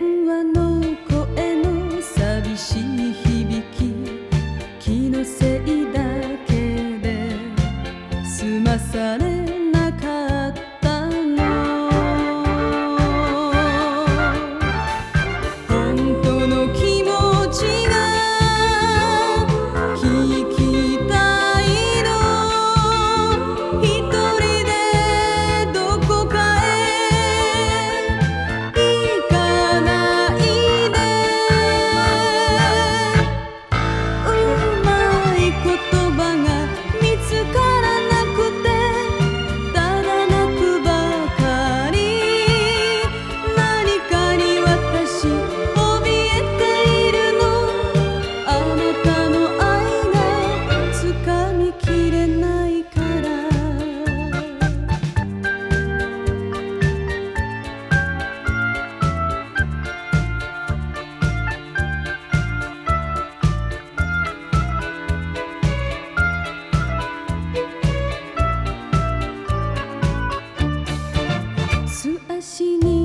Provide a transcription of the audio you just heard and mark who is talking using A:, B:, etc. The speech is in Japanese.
A: 話の声の寂しい響き。気のせいだけで済まされ素足に